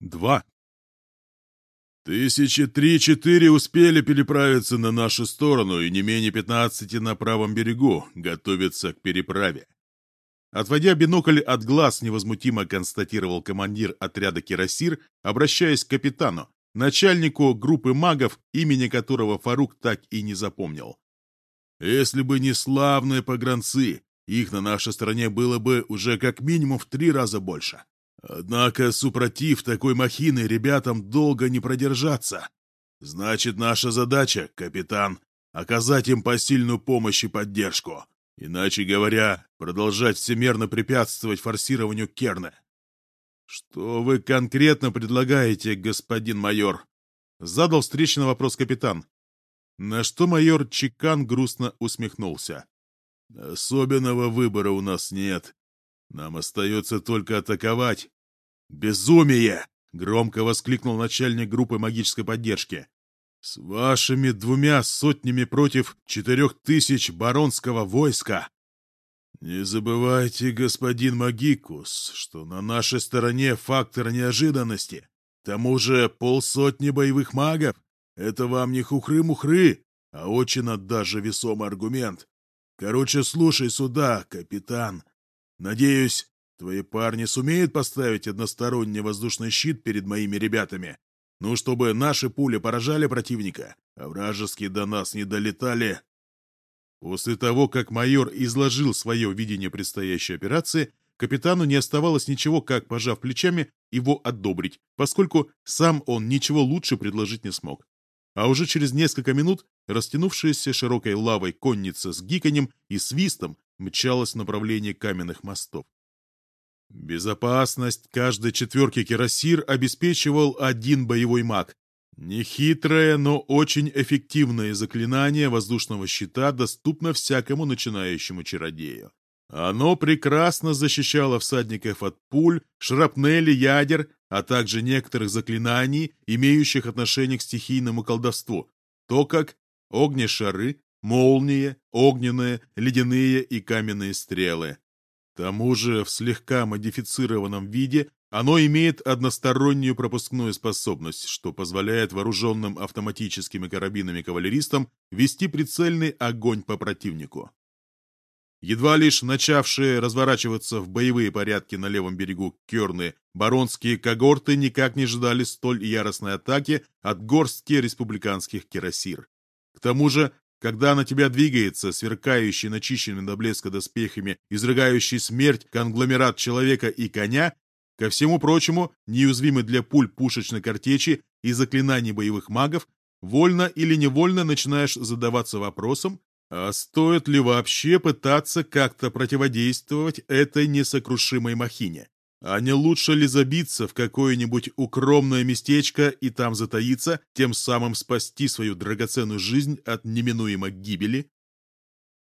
2. Тысячи три-четыре успели переправиться на нашу сторону и не менее пятнадцати на правом берегу, готовятся к переправе. Отводя бинокль от глаз, невозмутимо констатировал командир отряда «Кирасир», обращаясь к капитану, начальнику группы магов, имени которого Фарук так и не запомнил. «Если бы не славные погранцы, их на нашей стороне было бы уже как минимум в три раза больше. Однако, супротив такой махины, ребятам долго не продержаться. Значит, наша задача, капитан, оказать им посильную помощь и поддержку. Иначе говоря, продолжать всемерно препятствовать форсированию Керна. «Что вы конкретно предлагаете, господин майор?» Задал встречный вопрос капитан. На что майор Чекан грустно усмехнулся. «Особенного выбора у нас нет. Нам остается только атаковать. «Безумие!» — громко воскликнул начальник группы магической поддержки. «С вашими двумя сотнями против четырех тысяч баронского войска!» «Не забывайте, господин Магикус, что на нашей стороне фактор неожиданности. К тому же полсотни боевых магов — это вам не хухры-мухры, а очень даже весомый аргумент. Короче, слушай сюда, капитан. Надеюсь, Твои парни сумеют поставить односторонний воздушный щит перед моими ребятами? Ну, чтобы наши пули поражали противника, а вражеские до нас не долетали. После того, как майор изложил свое видение предстоящей операции, капитану не оставалось ничего, как, пожав плечами, его одобрить, поскольку сам он ничего лучше предложить не смог. А уже через несколько минут растянувшаяся широкой лавой конница с гиканьем и свистом мчалась в направлении каменных мостов. Безопасность каждой четверки кирасир обеспечивал один боевой маг. Нехитрое, но очень эффективное заклинание воздушного щита доступно всякому начинающему чародею. Оно прекрасно защищало всадников от пуль, шрапнели, ядер, а также некоторых заклинаний, имеющих отношение к стихийному колдовству, то как огнешары, молнии, огненные, ледяные и каменные стрелы тому же в слегка модифицированном виде оно имеет одностороннюю пропускную способность, что позволяет вооруженным автоматическими карабинами кавалеристам вести прицельный огонь по противнику. Едва лишь начавшие разворачиваться в боевые порядки на левом берегу Керны, баронские когорты никак не ждали столь яростной атаки от горстки республиканских кирасир. К тому же когда на тебя двигается, сверкающий, начищенный до блеска доспехами, изрыгающий смерть конгломерат человека и коня, ко всему прочему, неуязвимый для пуль пушечной картечи и заклинаний боевых магов, вольно или невольно начинаешь задаваться вопросом, а стоит ли вообще пытаться как-то противодействовать этой несокрушимой махине? А не лучше ли забиться в какое-нибудь укромное местечко и там затаиться, тем самым спасти свою драгоценную жизнь от неминуемой гибели?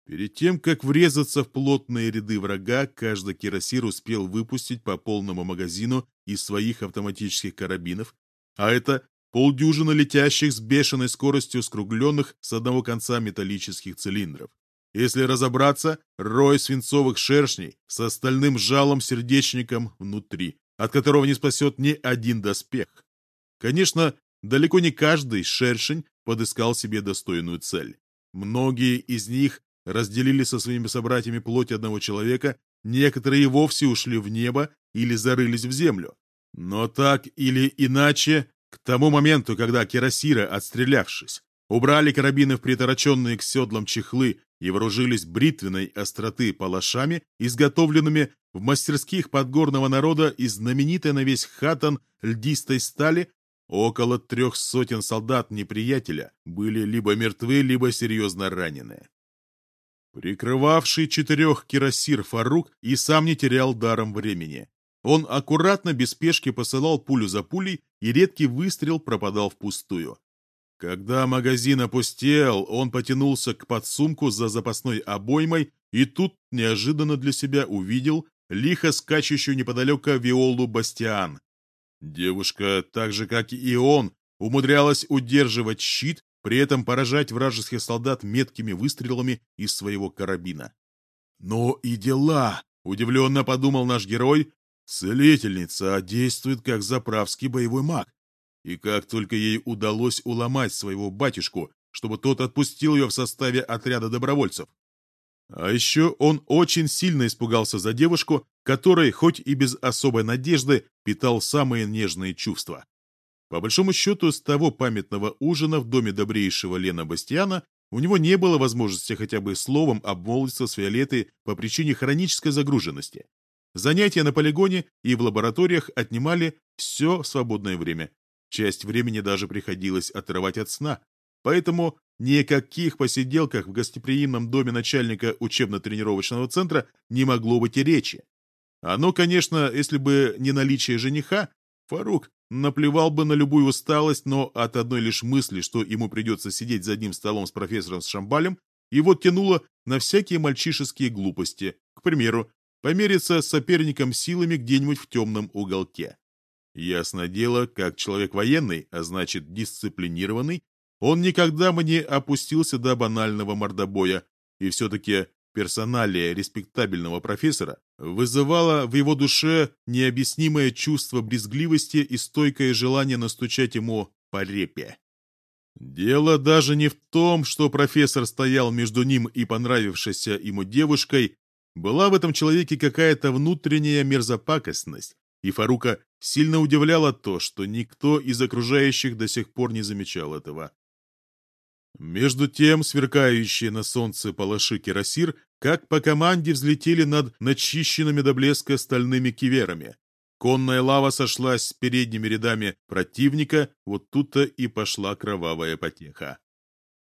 Перед тем, как врезаться в плотные ряды врага, каждый кирасир успел выпустить по полному магазину из своих автоматических карабинов, а это полдюжины летящих с бешеной скоростью скругленных с одного конца металлических цилиндров. Если разобраться, рой свинцовых шершней с остальным жалом-сердечником внутри, от которого не спасет ни один доспех. Конечно, далеко не каждый шершень подыскал себе достойную цель. Многие из них разделили со своими собратьями плоть одного человека, некоторые вовсе ушли в небо или зарылись в землю. Но так или иначе, к тому моменту, когда кирасиры, отстрелявшись, убрали карабины в притороченные к седлам чехлы и вооружились бритвенной остроты палашами, изготовленными в мастерских подгорного народа из знаменитой на весь хатан льдистой стали, около трех сотен солдат неприятеля были либо мертвы, либо серьезно ранены. Прикрывавший четырех кирасир Фарук и сам не терял даром времени. Он аккуратно, без спешки посылал пулю за пулей, и редкий выстрел пропадал впустую. Когда магазин опустел, он потянулся к подсумку за запасной обоймой и тут неожиданно для себя увидел лихо скачущую неподалеку Виолу Бастиан. Девушка, так же как и он, умудрялась удерживать щит, при этом поражать вражеских солдат меткими выстрелами из своего карабина. «Но и дела!» — удивленно подумал наш герой. Целительница действует как заправский боевой маг. И как только ей удалось уломать своего батюшку, чтобы тот отпустил ее в составе отряда добровольцев. А еще он очень сильно испугался за девушку, которой, хоть и без особой надежды, питал самые нежные чувства. По большому счету, с того памятного ужина в доме добрейшего Лена Бастиана у него не было возможности хотя бы словом обмолвиться с Виолеттой по причине хронической загруженности. Занятия на полигоне и в лабораториях отнимали все свободное время. Часть времени даже приходилось отрывать от сна. Поэтому ни о каких посиделках в гостеприимном доме начальника учебно-тренировочного центра не могло быть и речи. Оно, конечно, если бы не наличие жениха, Фарук наплевал бы на любую усталость, но от одной лишь мысли, что ему придется сидеть за одним столом с профессором Шамбалем, его тянуло на всякие мальчишеские глупости, к примеру, помериться с соперником силами где-нибудь в темном уголке. Ясно дело, как человек военный, а значит дисциплинированный, он никогда бы не опустился до банального мордобоя, и все-таки персоналия респектабельного профессора вызывала в его душе необъяснимое чувство брезгливости и стойкое желание настучать ему по репе. Дело даже не в том, что профессор стоял между ним и понравившейся ему девушкой, была в этом человеке какая-то внутренняя мерзопакостность, и Фарука сильно удивляло то, что никто из окружающих до сих пор не замечал этого. Между тем, сверкающие на солнце палаши кирасир, как по команде взлетели над начищенными до блеска стальными киверами. Конная лава сошлась с передними рядами противника, вот тут-то и пошла кровавая потеха.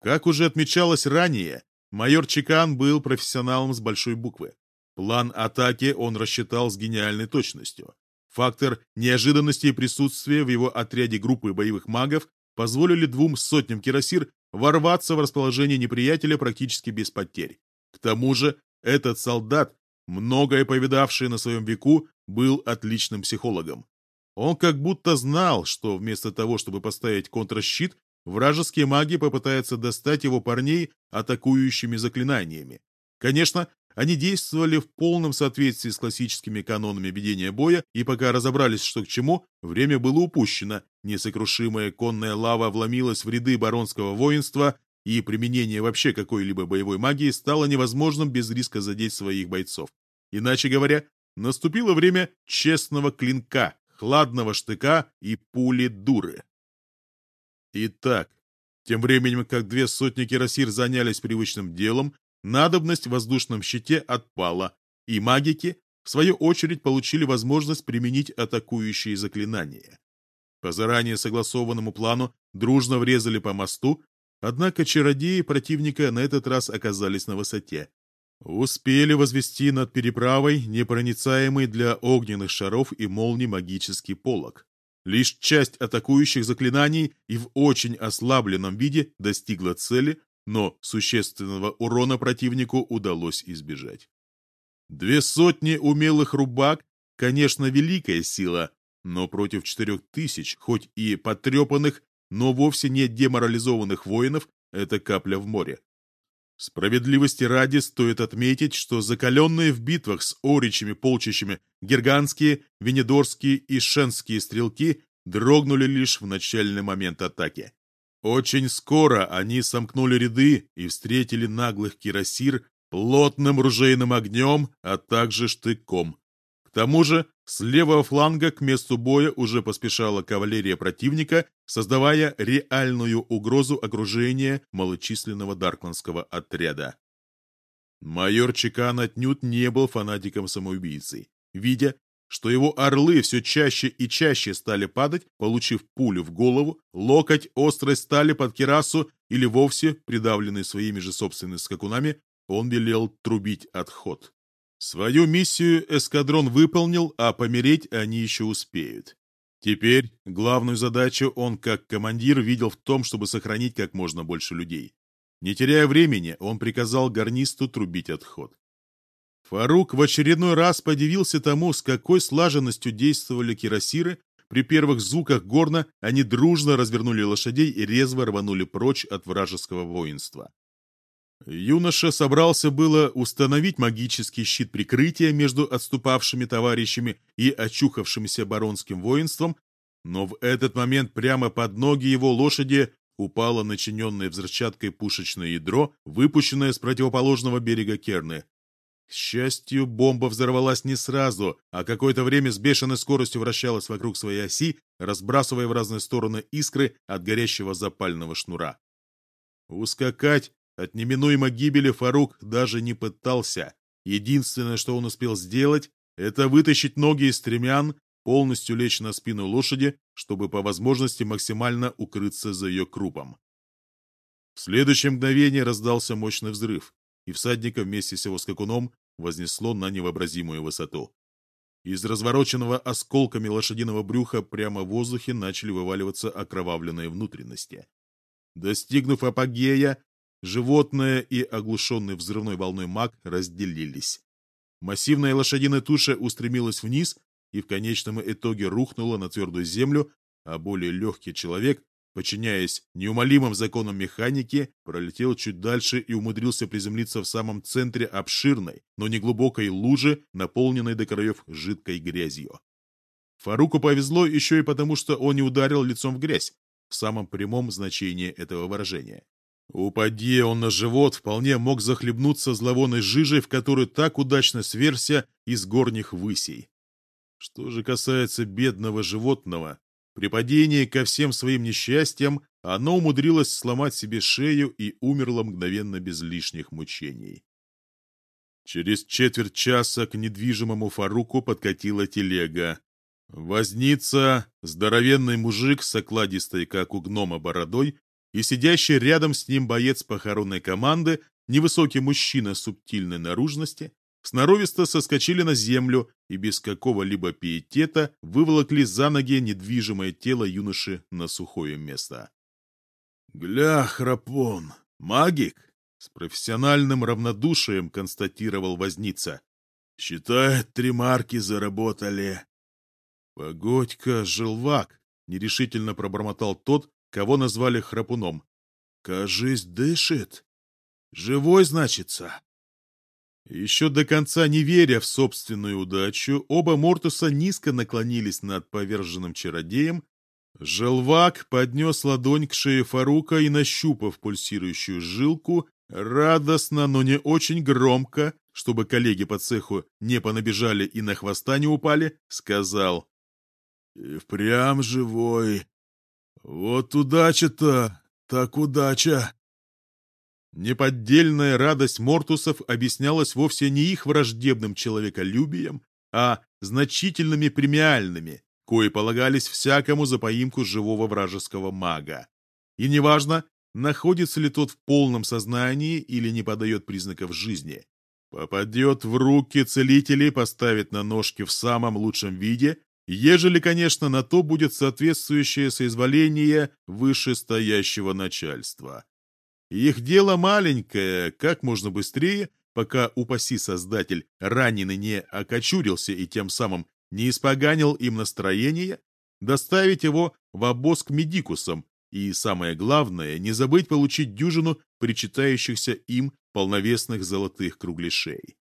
Как уже отмечалось ранее, майор Чекан был профессионалом с большой буквы. План атаки он рассчитал с гениальной точностью. Фактор неожиданности и присутствия в его отряде группы боевых магов позволили двум сотням кирасир ворваться в расположение неприятеля практически без потерь. К тому же этот солдат, многое повидавший на своем веку, был отличным психологом. Он как будто знал, что вместо того, чтобы поставить контрщит, вражеские маги попытаются достать его парней атакующими заклинаниями. Конечно, они действовали в полном соответствии с классическими канонами ведения боя, и пока разобрались, что к чему, время было упущено. Несокрушимая конная лава вломилась в ряды баронского воинства, и применение вообще какой-либо боевой магии стало невозможным без риска задеть своих бойцов. Иначе говоря, наступило время честного клинка, хладного штыка и пули дуры. Итак, тем временем, как две сотни кирасир занялись привычным делом, надобность в воздушном щите отпала, и магики, в свою очередь, получили возможность применить атакующие заклинания. По заранее согласованному плану дружно врезали по мосту, однако чародеи противника на этот раз оказались на высоте. Успели возвести над переправой непроницаемый для огненных шаров и молний магический полог. Лишь часть атакующих заклинаний и в очень ослабленном виде достигла цели, но существенного урона противнику удалось избежать. Две сотни умелых рубак, конечно, великая сила, но против четырех тысяч, хоть и потрепанных, но вовсе не деморализованных воинов, это капля в море. Справедливости ради стоит отметить, что закаленные в битвах с оричами полчищами герганские, венедорские и шенские стрелки дрогнули лишь в начальный момент атаки. Очень скоро они сомкнули ряды и встретили наглых кирасир плотным ружейным огнем, а также штыком. К тому же с левого фланга к месту боя уже поспешала кавалерия противника, создавая реальную угрозу окружения малочисленного даркландского отряда. Майор Чекан отнюдь не был фанатиком самоубийцы. Видя, что его орлы все чаще и чаще стали падать, получив пулю в голову, локоть острой стали под кирасу или вовсе, придавленный своими же собственными скакунами, он велел трубить отход. Свою миссию эскадрон выполнил, а помереть они еще успеют. Теперь главную задачу он, как командир, видел в том, чтобы сохранить как можно больше людей. Не теряя времени, он приказал гарнисту трубить отход. Фарук в очередной раз подивился тому, с какой слаженностью действовали кирасиры. При первых звуках горна они дружно развернули лошадей и резво рванули прочь от вражеского воинства. Юноша собрался было установить магический щит прикрытия между отступавшими товарищами и очухавшимся баронским воинством, но в этот момент прямо под ноги его лошади упало начиненное взрывчаткой пушечное ядро, выпущенное с противоположного берега Керны. К счастью, бомба взорвалась не сразу, а какое-то время с бешеной скоростью вращалась вокруг своей оси, разбрасывая в разные стороны искры от горящего запального шнура. Ускакать от неминуемой гибели Фарук даже не пытался. Единственное, что он успел сделать, это вытащить ноги из стремян, полностью лечь на спину лошади, чтобы по возможности максимально укрыться за ее крупом. В следующее мгновение раздался мощный взрыв, и всадника вместе с его скакуном вознесло на невообразимую высоту. Из развороченного осколками лошадиного брюха прямо в воздухе начали вываливаться окровавленные внутренности. Достигнув апогея, животное и оглушенный взрывной волной маг разделились. Массивная лошадиная туша устремилась вниз и в конечном итоге рухнула на твердую землю, а более легкий человек, подчиняясь неумолимым законам механики, пролетел чуть дальше и умудрился приземлиться в самом центре обширной, но неглубокой лужи, наполненной до краев жидкой грязью. Фаруку повезло еще и потому, что он не ударил лицом в грязь, в самом прямом значении этого выражения. Упади он на живот, вполне мог захлебнуться зловонной жижей, в которую так удачно сверся из горних высей. Что же касается бедного животного, при падении ко всем своим несчастьям оно умудрилось сломать себе шею и умерло мгновенно без лишних мучений. Через четверть часа к недвижимому Фаруку подкатила телега. Возница, здоровенный мужик с окладистой, как у гнома, бородой, и сидящий рядом с ним боец похоронной команды, невысокий мужчина субтильной наружности, сноровисто соскочили на землю и без какого-либо пиетета выволокли за ноги недвижимое тело юноши на сухое место. «Гля, храпон, магик!» — с профессиональным равнодушием констатировал возница. «Считай, три марки заработали». «Погодь-ка, желвак!» — нерешительно пробормотал тот, кого назвали храпуном. «Кажись, дышит. Живой, значится». Еще до конца не веря в собственную удачу, оба Мортуса низко наклонились над поверженным чародеем. Желвак поднес ладонь к шее Фарука и, нащупав пульсирующую жилку, радостно, но не очень громко, чтобы коллеги по цеху не понабежали и на хвоста не упали, сказал «И впрямь живой, вот удача-то, так удача. Неподдельная радость Мортусов объяснялась вовсе не их враждебным человеколюбием, а значительными премиальными, кои полагались всякому за поимку живого вражеского мага. И неважно, находится ли тот в полном сознании или не подает признаков жизни. Попадет в руки целителей, поставит на ножки в самом лучшем виде, ежели, конечно, на то будет соответствующее соизволение вышестоящего начальства. Их дело маленькое, как можно быстрее, пока, упаси создатель, раненый не окочурился и тем самым не испоганил им настроение, доставить его в обоз к медикусам и, самое главное, не забыть получить дюжину причитающихся им полновесных золотых кругляшей.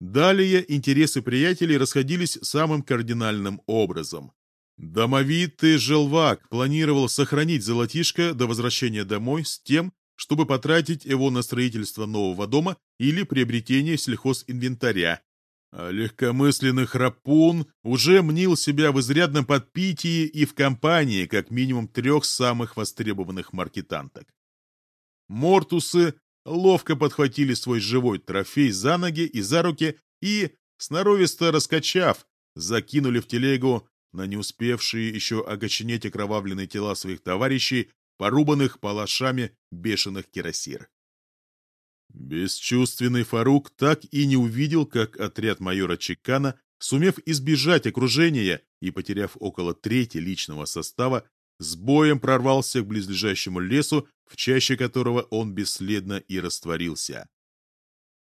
Далее интересы приятелей расходились самым кардинальным образом. Домовитый желвак планировал сохранить золотишко до возвращения домой с тем, чтобы потратить его на строительство нового дома или приобретение сельхозинвентаря. А легкомысленный храпун уже мнил себя в изрядном подпитии и в компании как минимум трех самых востребованных маркетанток. Мортусы ловко подхватили свой живой трофей за ноги и за руки и, сноровисто раскачав, закинули в телегу на не успевшие еще окоченеть окровавленные тела своих товарищей, порубанных палашами бешеных кирасир. Бесчувственный Фарук так и не увидел, как отряд майора Чекана, сумев избежать окружения и потеряв около трети личного состава, с боем прорвался к близлежащему лесу, в чаще которого он бесследно и растворился.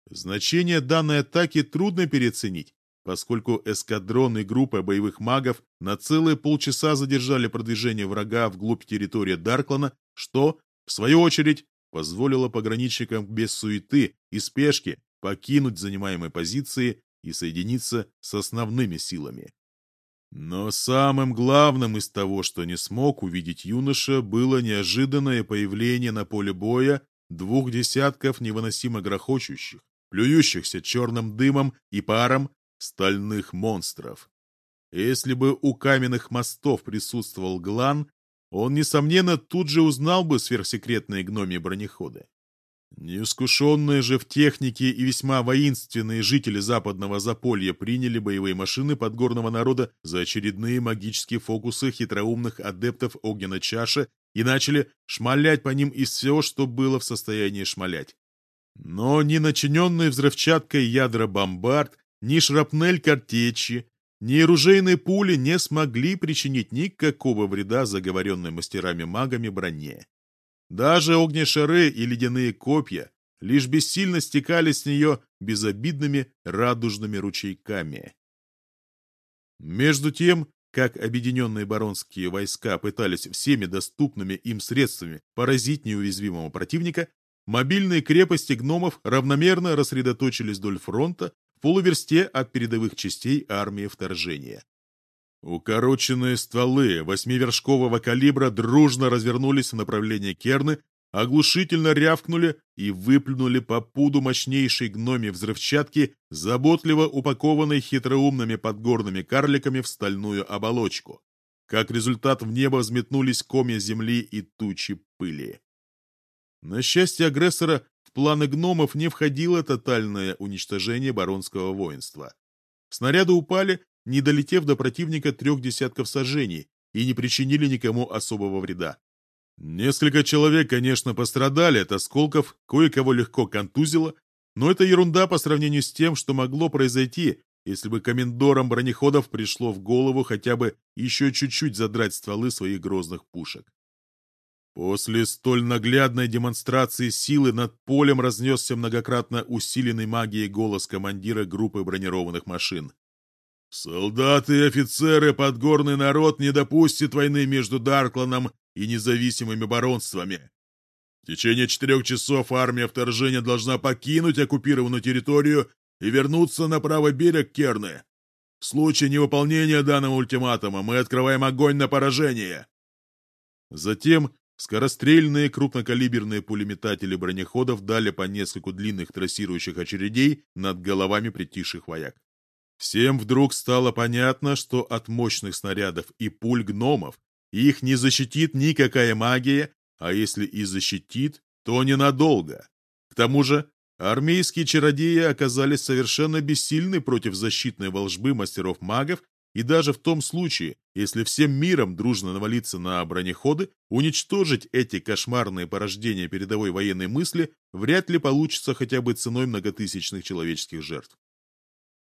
Значение данной атаки трудно переоценить, поскольку эскадроны группы боевых магов на целые полчаса задержали продвижение врага вглубь территории Дарклана, что, в свою очередь, позволило пограничникам без суеты и спешки покинуть занимаемые позиции и соединиться с основными силами. Но самым главным из того, что не смог увидеть юноша, было неожиданное появление на поле боя двух десятков невыносимо грохочущих, плюющихся черным дымом и паром стальных монстров. Если бы у каменных мостов присутствовал Глан, он, несомненно, тут же узнал бы сверхсекретные гномии бронеходы. Неискушенные же в технике и весьма воинственные жители западного Заполья приняли боевые машины подгорного народа за очередные магические фокусы хитроумных адептов огненной чаши и начали шмалять по ним из всего, что было в состоянии шмалять. Но ни начиненные взрывчаткой ядра бомбард, ни шрапнель картечи, ни оружейные пули не смогли причинить никакого вреда заговоренной мастерами-магами броне. Даже огнешары и ледяные копья лишь бессильно стекали с нее безобидными радужными ручейками. Между тем, как объединенные баронские войска пытались всеми доступными им средствами поразить неуязвимого противника, мобильные крепости гномов равномерно рассредоточились вдоль фронта в полуверсте от передовых частей армии вторжения. Укороченные стволы восьмивершкового калибра дружно развернулись в направлении Керны, оглушительно рявкнули и выплюнули по пуду мощнейшей гноми взрывчатки, заботливо упакованной хитроумными подгорными карликами в стальную оболочку. Как результат, в небо взметнулись комья земли и тучи пыли. На счастье агрессора, планы гномов не входило тотальное уничтожение баронского воинства. Снаряды упали не долетев до противника трех десятков сожжений, и не причинили никому особого вреда. Несколько человек, конечно, пострадали от осколков, кое-кого легко контузило, но это ерунда по сравнению с тем, что могло произойти, если бы комендорам бронеходов пришло в голову хотя бы еще чуть-чуть задрать стволы своих грозных пушек. После столь наглядной демонстрации силы над полем разнесся многократно усиленный магией голос командира группы бронированных машин. Солдаты и офицеры, подгорный народ не допустит войны между Даркланом и независимыми баронствами. В течение четырех часов армия вторжения должна покинуть оккупированную территорию и вернуться на правый берег Керны. В случае невыполнения данного ультиматума мы открываем огонь на поражение. Затем скорострельные крупнокалиберные пулеметатели бронеходов дали по нескольку длинных трассирующих очередей над головами притихших вояк. Всем вдруг стало понятно, что от мощных снарядов и пуль гномов их не защитит никакая магия, а если и защитит, то ненадолго. К тому же армейские чародеи оказались совершенно бессильны против защитной волжбы мастеров-магов, и даже в том случае, если всем миром дружно навалиться на бронеходы, уничтожить эти кошмарные порождения передовой военной мысли вряд ли получится хотя бы ценой многотысячных человеческих жертв.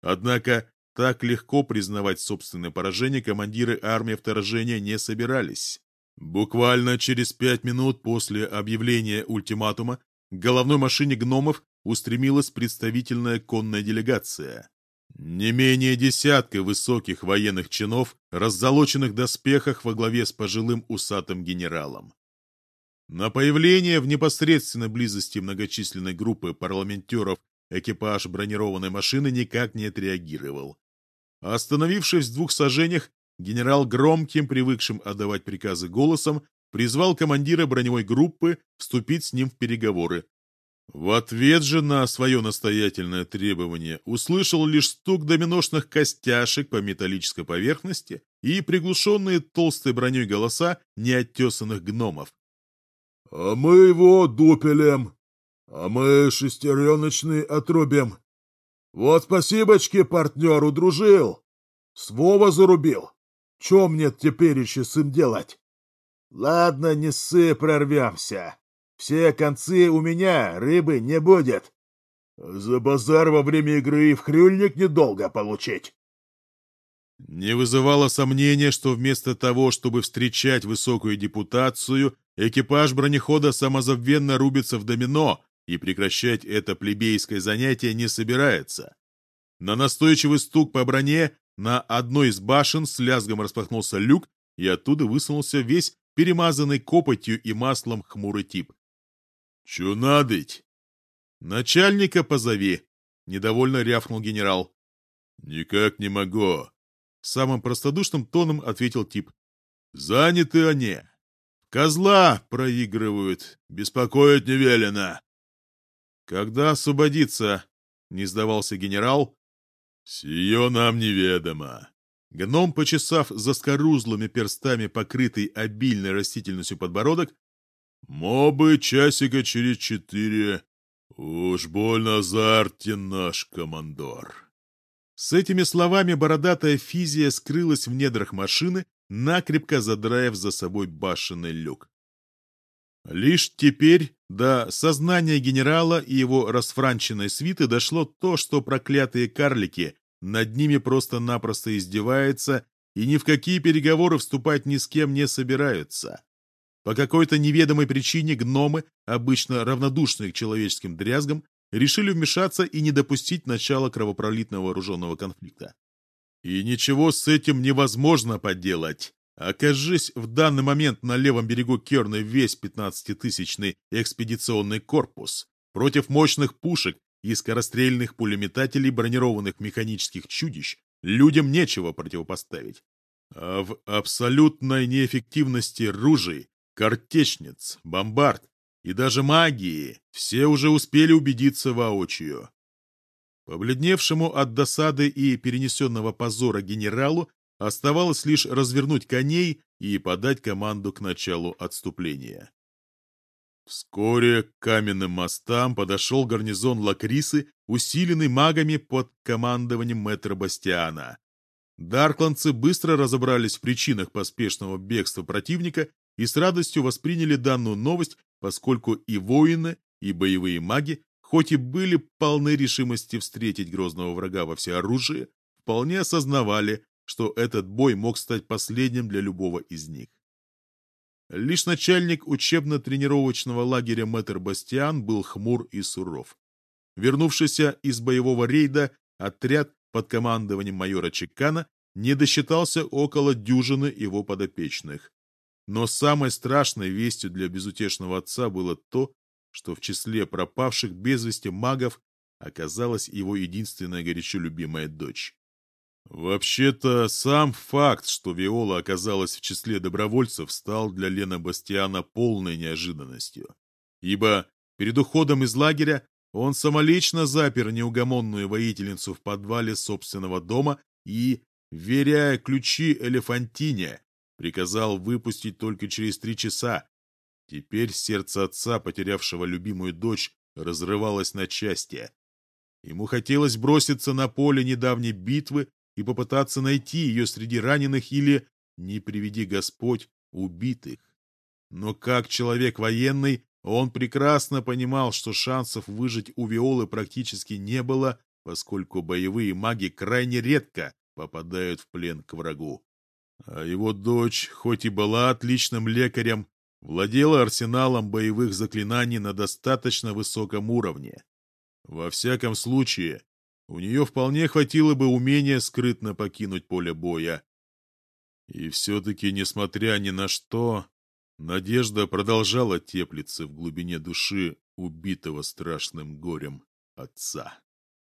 Однако так легко признавать собственное поражение командиры армии вторжения не собирались. Буквально через пять минут после объявления ультиматума к головной машине гномов устремилась представительная конная делегация. Не менее десятка высоких военных чинов, раззолоченных доспехах во главе с пожилым усатым генералом. На появление в непосредственной близости многочисленной группы парламентеров Экипаж бронированной машины никак не отреагировал. Остановившись в двух сажениях, генерал громким, привыкшим отдавать приказы голосом, призвал командира броневой группы вступить с ним в переговоры. В ответ же на свое настоятельное требование услышал лишь стук доминошных костяшек по металлической поверхности и приглушенные толстой броней голоса неоттесанных гномов. «А мы его дупелем!» А мы шестереночный отрубим. Вот спасибочки партнеру дружил. Свова зарубил. Че мне теперь еще с им делать? Ладно, не ссы, прорвемся. Все концы у меня, рыбы не будет. За базар во время игры в хрюльник недолго получить. Не вызывало сомнения, что вместо того, чтобы встречать высокую депутацию, экипаж бронехода самозабвенно рубится в домино, и прекращать это плебейское занятие не собирается. На настойчивый стук по броне на одной из башен с лязгом распахнулся люк, и оттуда высунулся весь перемазанный копотью и маслом хмурый тип. Чё надоть? Начальника позови, недовольно рявкнул генерал. Никак не могу. Самым простодушным тоном ответил тип. Заняты они. Козла проигрывают, беспокоить не велено. Когда освободиться? Не сдавался генерал. Сие нам неведомо. Гном, почесав заскорузлыми перстами покрытый обильной растительностью подбородок, «Мобы часика через четыре. Уж больно азартен наш командор». С этими словами бородатая физия скрылась в недрах машины, накрепко задраив за собой башенный люк. Лишь теперь до сознания генерала и его расфранченной свиты дошло то, что проклятые карлики над ними просто-напросто издеваются и ни в какие переговоры вступать ни с кем не собираются. По какой-то неведомой причине гномы, обычно равнодушные к человеческим дрязгам, решили вмешаться и не допустить начала кровопролитного вооруженного конфликта. И ничего с этим невозможно поделать. Окажись в данный момент на левом берегу Керны весь 15-тысячный экспедиционный корпус против мощных пушек и скорострельных пулеметателей бронированных механических чудищ, людям нечего противопоставить. А в абсолютной неэффективности ружей, картечниц, бомбард и даже магии все уже успели убедиться воочию. Побледневшему от досады и перенесенного позора генералу оставалось лишь развернуть коней и подать команду к началу отступления. Вскоре к каменным мостам подошел гарнизон Лакрисы, усиленный магами под командованием мэтра Бастиана. Даркландцы быстро разобрались в причинах поспешного бегства противника и с радостью восприняли данную новость, поскольку и воины, и боевые маги хоть и были полны решимости встретить грозного врага во всеоружии, вполне осознавали, что этот бой мог стать последним для любого из них. Лишь начальник учебно-тренировочного лагеря Мэтр Бастиан был хмур и суров. Вернувшийся из боевого рейда, отряд под командованием майора Чекана не досчитался около дюжины его подопечных. Но самой страшной вестью для безутешного отца было то, что в числе пропавших без вести магов оказалась его единственная горячо любимая дочь. Вообще-то, сам факт, что Виола оказалась в числе добровольцев, стал для Лена Бастиана полной неожиданностью. Ибо перед уходом из лагеря он самолично запер неугомонную воительницу в подвале собственного дома и, веряя ключи Элефантине, приказал выпустить только через три часа, Теперь сердце отца, потерявшего любимую дочь, разрывалось на части. Ему хотелось броситься на поле недавней битвы и попытаться найти ее среди раненых или, не приведи Господь, убитых. Но как человек военный, он прекрасно понимал, что шансов выжить у Виолы практически не было, поскольку боевые маги крайне редко попадают в плен к врагу. А его дочь, хоть и была отличным лекарем, владела арсеналом боевых заклинаний на достаточно высоком уровне. Во всяком случае, у нее вполне хватило бы умения скрытно покинуть поле боя. И все-таки, несмотря ни на что, надежда продолжала теплиться в глубине души убитого страшным горем отца.